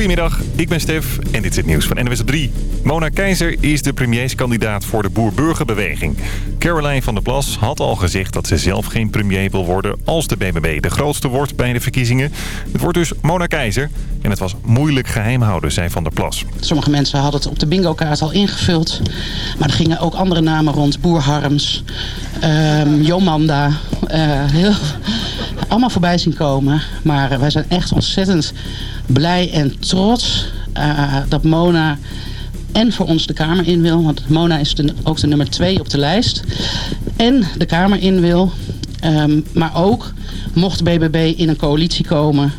Goedemiddag, ik ben Stef en dit is het nieuws van NWS 3. Mona Keizer is de premierskandidaat voor de Boer-Burgerbeweging. Caroline van der Plas had al gezegd dat ze zelf geen premier wil worden... als de BBB de grootste wordt bij de verkiezingen. Het wordt dus Mona Keizer en het was moeilijk geheim houden, zei Van der Plas. Sommige mensen hadden het op de bingo-kaart al ingevuld. Maar er gingen ook andere namen rond. Boer Harms, um, Jomanda. Uh, heel, allemaal voorbij zien komen. Maar wij zijn echt ontzettend blij en trots uh, dat Mona en voor ons de Kamer in wil. Want Mona is de, ook de nummer twee op de lijst. En de Kamer in wil. Um, maar ook mocht BBB in een coalitie komen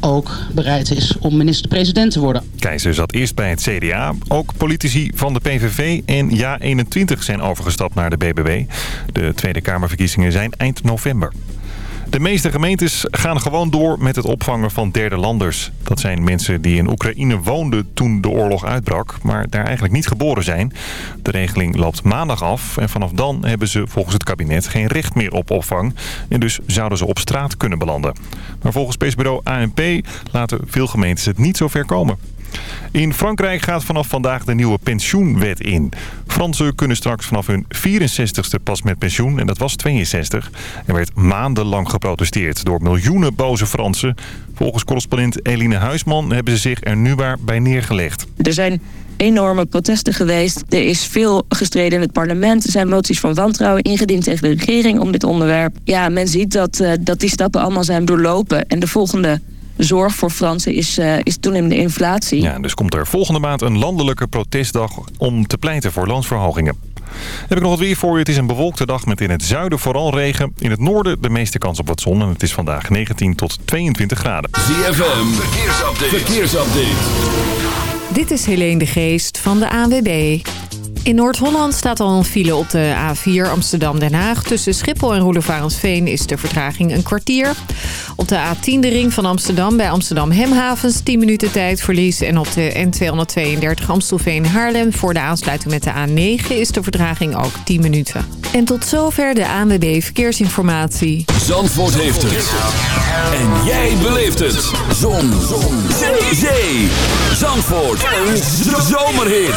ook bereid is om minister-president te worden. Keizer zat eerst bij het CDA. Ook politici van de PVV en JA21 zijn overgestapt naar de BBB. De Tweede Kamerverkiezingen zijn eind november. De meeste gemeentes gaan gewoon door met het opvangen van derde landers. Dat zijn mensen die in Oekraïne woonden toen de oorlog uitbrak, maar daar eigenlijk niet geboren zijn. De regeling loopt maandag af en vanaf dan hebben ze volgens het kabinet geen recht meer op opvang. En dus zouden ze op straat kunnen belanden. Maar volgens persbureau ANP laten veel gemeentes het niet zo ver komen. In Frankrijk gaat vanaf vandaag de nieuwe pensioenwet in. Fransen kunnen straks vanaf hun 64ste pas met pensioen en dat was 62. Er werd maandenlang geprotesteerd door miljoenen boze Fransen. Volgens correspondent Eline Huisman hebben ze zich er nu maar bij neergelegd. Er zijn enorme protesten geweest. Er is veel gestreden in het parlement. Er zijn moties van wantrouwen ingediend tegen de regering om dit onderwerp. Ja, men ziet dat, uh, dat die stappen allemaal zijn doorlopen. En de volgende zorg voor Fransen is, uh, is toenemende inflatie. Ja, dus komt er volgende maand een landelijke protestdag om te pleiten voor loonsverhogingen. Heb ik nog wat weer voor je. Het is een bewolkte dag met in het zuiden vooral regen. In het noorden de meeste kans op wat zon. En het is vandaag 19 tot 22 graden. ZFM, verkeersupdate. verkeersupdate. Dit is Helene de Geest van de ANWB. In Noord-Holland staat al een file op de A4 Amsterdam-Den Haag. Tussen Schiphol en Roelevarensveen is de vertraging een kwartier. Op de A10 de ring van Amsterdam bij Amsterdam Hemhavens 10 minuten tijdverlies. En op de N232 Amstelveen-Haarlem voor de aansluiting met de A9 is de vertraging ook 10 minuten. En tot zover de ANWB Verkeersinformatie. Zandvoort heeft het. En jij beleeft het. Zon. Zon. Zee. Zandvoort. Een zomerhit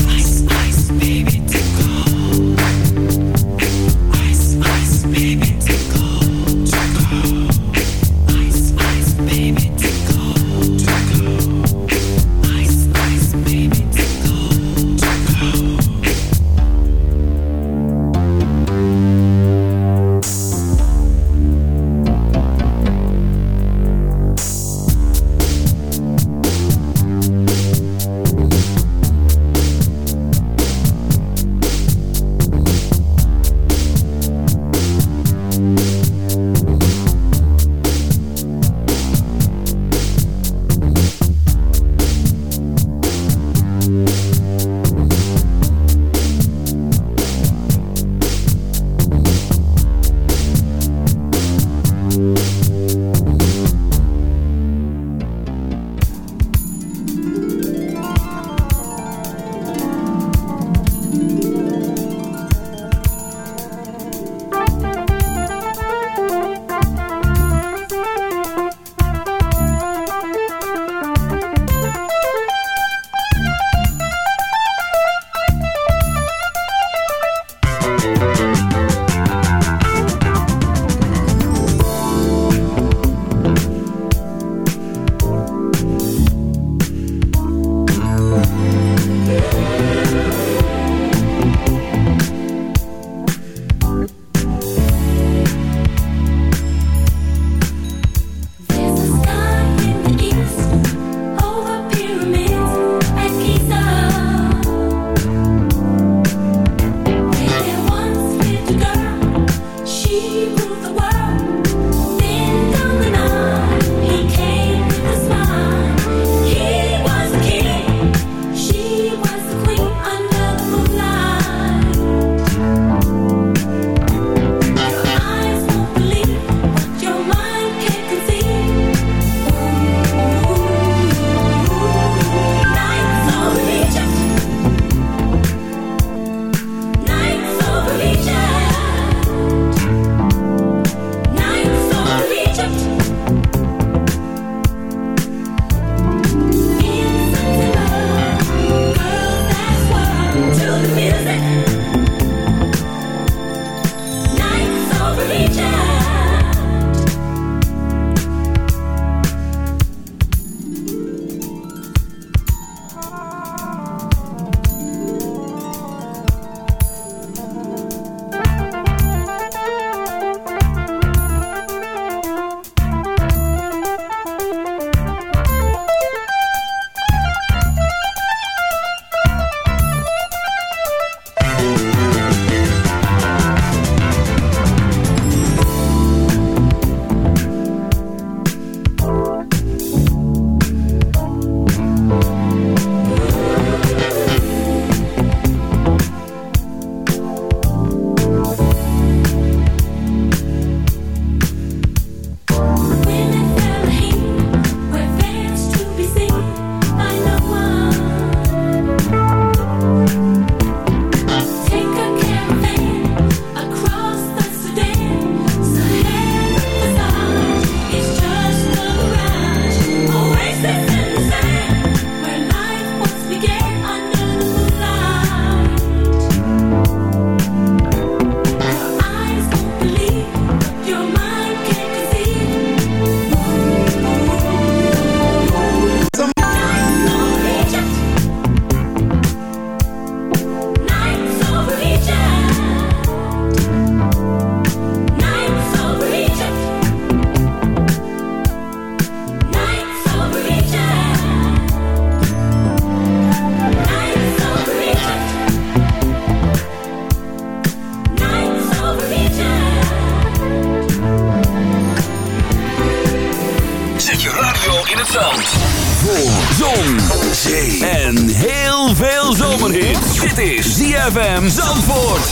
ZFM Zandvoort.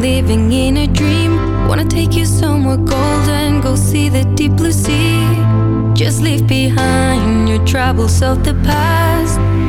living in a dream. Wanna take you somewhere golden Go see the deep blue sea. Just leave behind your troubles of the past.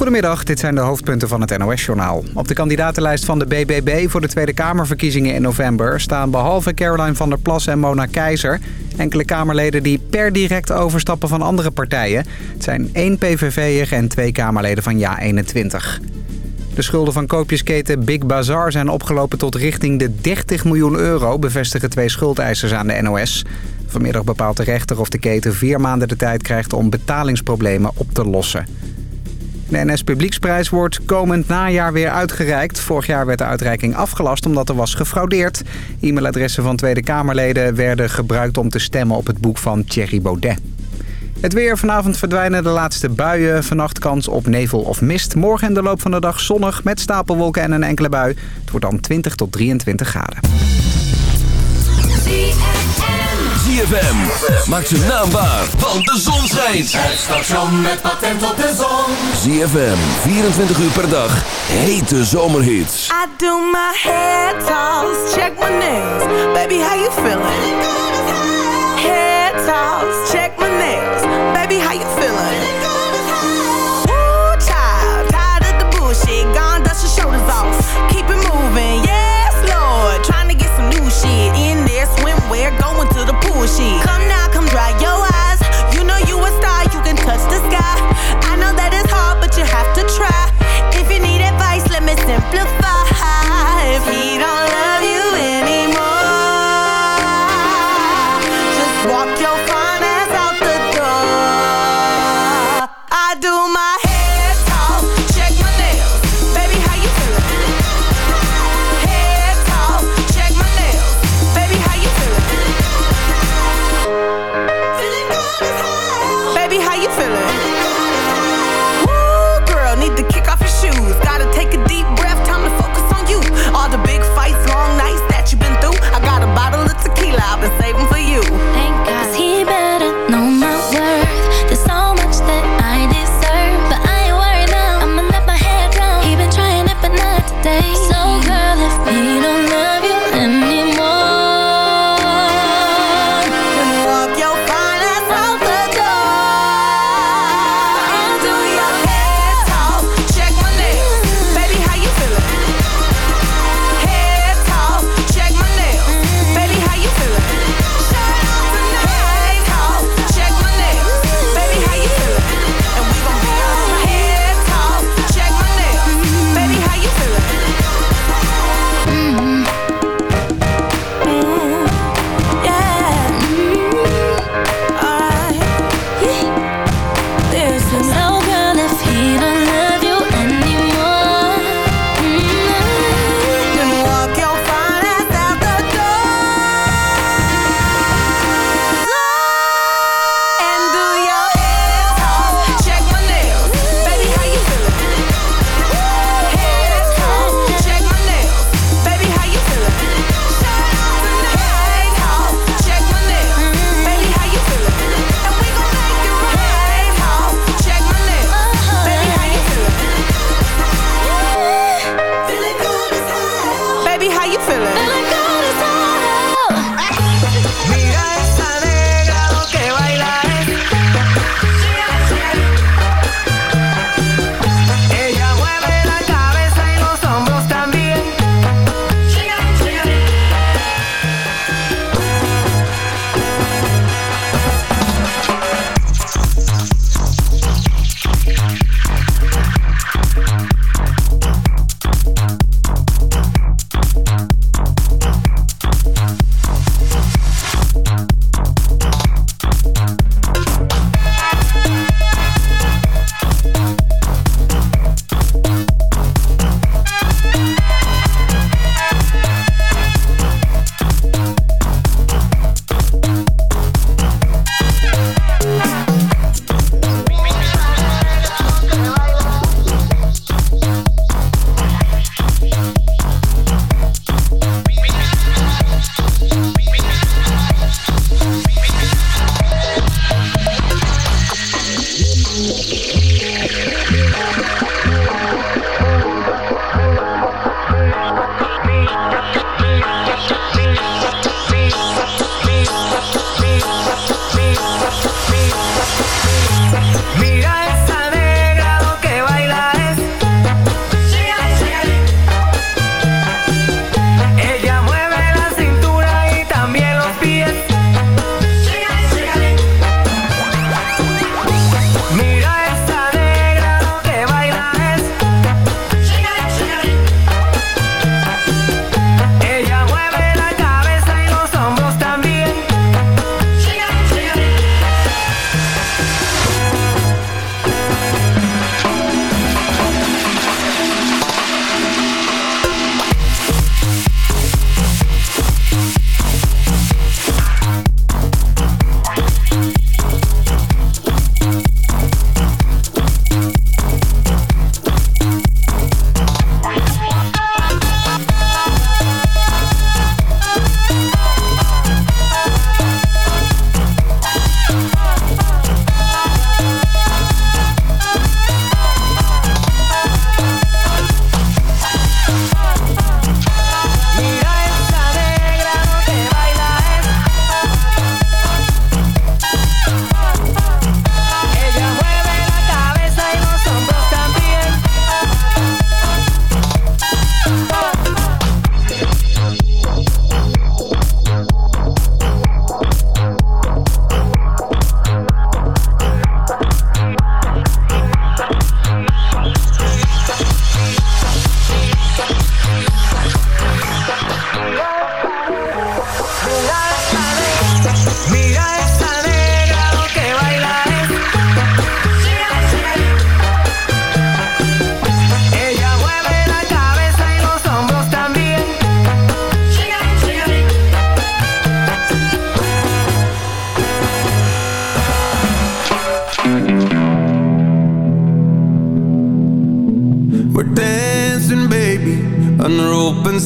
Goedemiddag, dit zijn de hoofdpunten van het NOS-journaal. Op de kandidatenlijst van de BBB voor de Tweede Kamerverkiezingen in november... staan behalve Caroline van der Plas en Mona Keizer... enkele Kamerleden die per direct overstappen van andere partijen. Het zijn één PVV'er en twee Kamerleden van JA21. De schulden van koopjesketen Big Bazaar zijn opgelopen tot richting de 30 miljoen euro... bevestigen twee schuldeisers aan de NOS. Vanmiddag bepaalt de rechter of de keten vier maanden de tijd krijgt om betalingsproblemen op te lossen. De NS Publieksprijs wordt komend najaar weer uitgereikt. Vorig jaar werd de uitreiking afgelast omdat er was gefraudeerd. E-mailadressen van Tweede Kamerleden werden gebruikt om te stemmen op het boek van Thierry Baudet. Het weer. Vanavond verdwijnen de laatste buien. Vannacht kans op nevel of mist. Morgen in de loop van de dag zonnig met stapelwolken en een enkele bui. Het wordt dan 20 tot 23 graden. ZFM. Maak zijn naam waar, want de zon schijnt. Het station met patent op de zon. ZFM. 24 uur per dag. Hete zomerhits. I do my hair toss, check my nails. Baby, how you feeling? Hair toss, check my nails.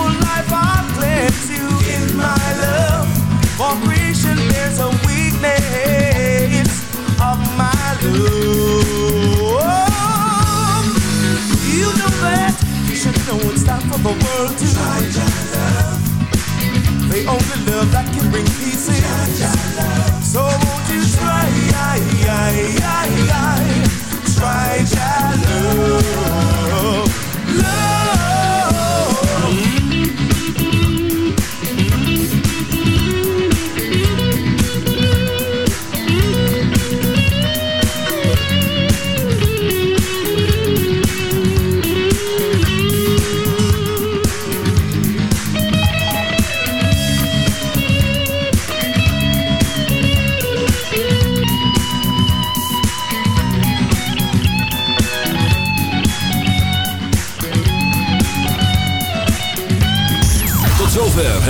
Sinful life, I'll you in my love. For creation, there's a weakness of my love. You know that you should know it's time for the world to try love. The only love that can bring peace in. So won't you try, try your love, love.